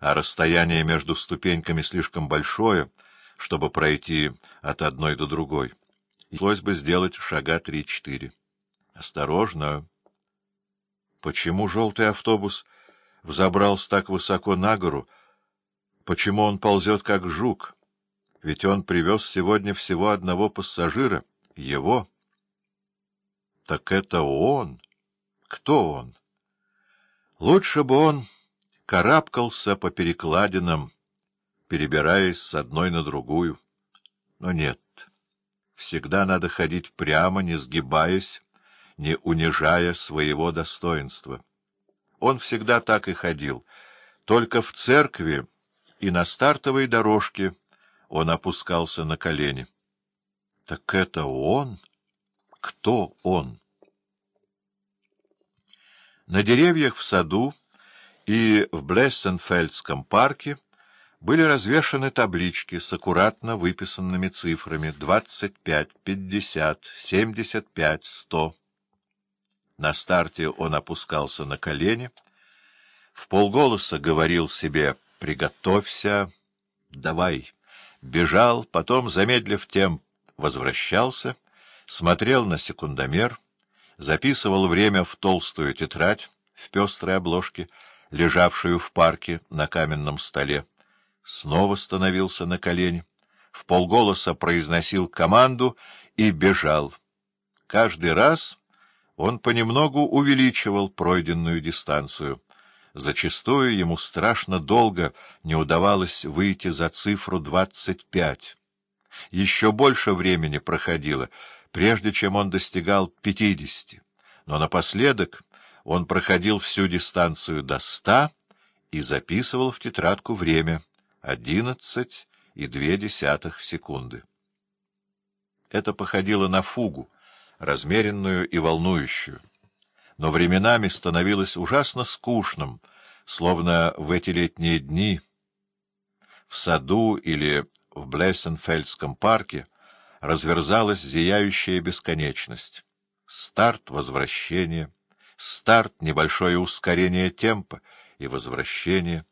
а расстояние между ступеньками слишком большое, чтобы пройти от одной до другой. Пришлось бы сделать шага три-четыре. Осторожно. Почему желтый автобус взобрался так высоко на гору? Почему он ползет как жук? Ведь он привез сегодня всего одного пассажира. Его. Так это он. Кто он? Лучше бы он карабкался по перекладинам, перебираясь с одной на другую. Но нет, всегда надо ходить прямо, не сгибаясь, не унижая своего достоинства. Он всегда так и ходил, только в церкви и на стартовой дорожке он опускался на колени. Так это он? Кто он? На деревьях в саду и в Блессенфельдском парке были развешаны таблички с аккуратно выписанными цифрами 25, 50, 75, 100. На старте он опускался на колени, в полголоса говорил себе «приготовься, давай». Бежал, потом, замедлив темп, возвращался, смотрел на секундомер, записывал время в толстую тетрадь в пестрой обложке, лежавшую в парке на каменном столе, снова становился на колени, в полголоса произносил команду и бежал. Каждый раз он понемногу увеличивал пройденную дистанцию. Зачастую ему страшно долго не удавалось выйти за цифру двадцать пять. Еще больше времени проходило, прежде чем он достигал пятидесяти, но напоследок он проходил всю дистанцию до ста и записывал в тетрадку время — одиннадцать и две десятых секунды. Это походило на фугу, размеренную и волнующую, но временами становилось ужасно скучным, словно в эти летние дни в саду или в Блессенфельдском парке разверзалась зияющая бесконечность. Старт возвращения — старт, небольшое ускорение темпа и возвращение,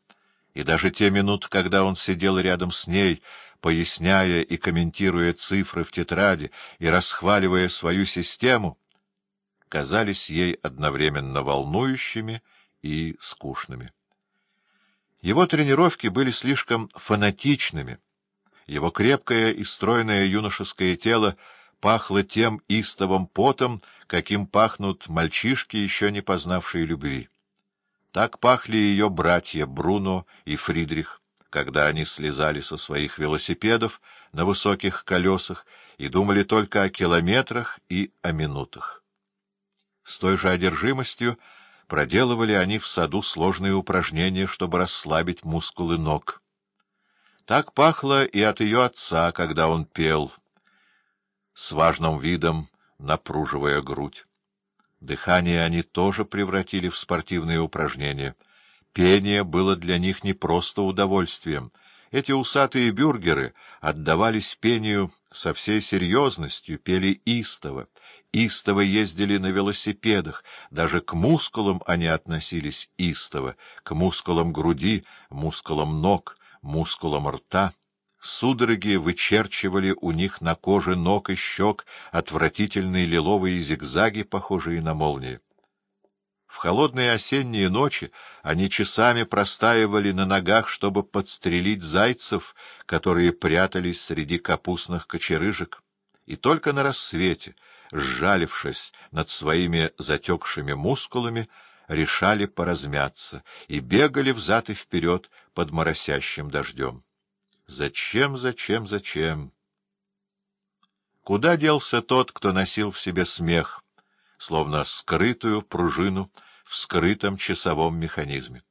и даже те минуты, когда он сидел рядом с ней, поясняя и комментируя цифры в тетради и расхваливая свою систему, казались ей одновременно волнующими и скучными. Его тренировки были слишком фанатичными, его крепкое и стройное юношеское тело пахло тем истовым потом, каким пахнут мальчишки, еще не познавшие любви. Так пахли ее братья Бруно и Фридрих, когда они слезали со своих велосипедов на высоких колесах и думали только о километрах и о минутах. С той же одержимостью проделывали они в саду сложные упражнения, чтобы расслабить мускулы ног. Так пахло и от ее отца, когда он пел, с важным видом напруживая грудь. Дыхание они тоже превратили в спортивные упражнения. Пение было для них не просто удовольствием. Эти усатые бюргеры отдавались пению со всей серьезностью, пели истово. Истово ездили на велосипедах, даже к мускулам они относились истово, к мускулам груди, мускулам ног, мускулам рта — Судороги вычерчивали у них на коже ног и щек отвратительные лиловые зигзаги, похожие на молнии. В холодные осенние ночи они часами простаивали на ногах, чтобы подстрелить зайцев, которые прятались среди капустных кочерыжек. И только на рассвете, сжалившись над своими затекшими мускулами, решали поразмяться и бегали взад и вперед под моросящим дождем. Зачем, зачем, зачем? Куда делся тот, кто носил в себе смех, словно скрытую пружину в скрытом часовом механизме?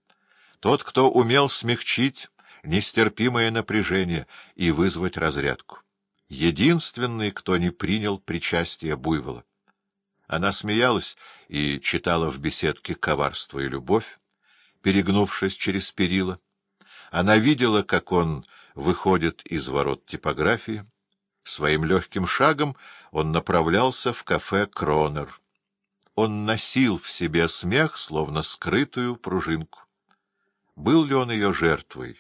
Тот, кто умел смягчить нестерпимое напряжение и вызвать разрядку? Единственный, кто не принял причастие буйвола. Она смеялась и читала в беседке «Коварство и любовь», перегнувшись через перила. Она видела, как он выходит из ворот типографии. Своим легким шагом он направлялся в кафе «Кронер». Он носил в себе смех, словно скрытую пружинку. был ли он ее жертвой,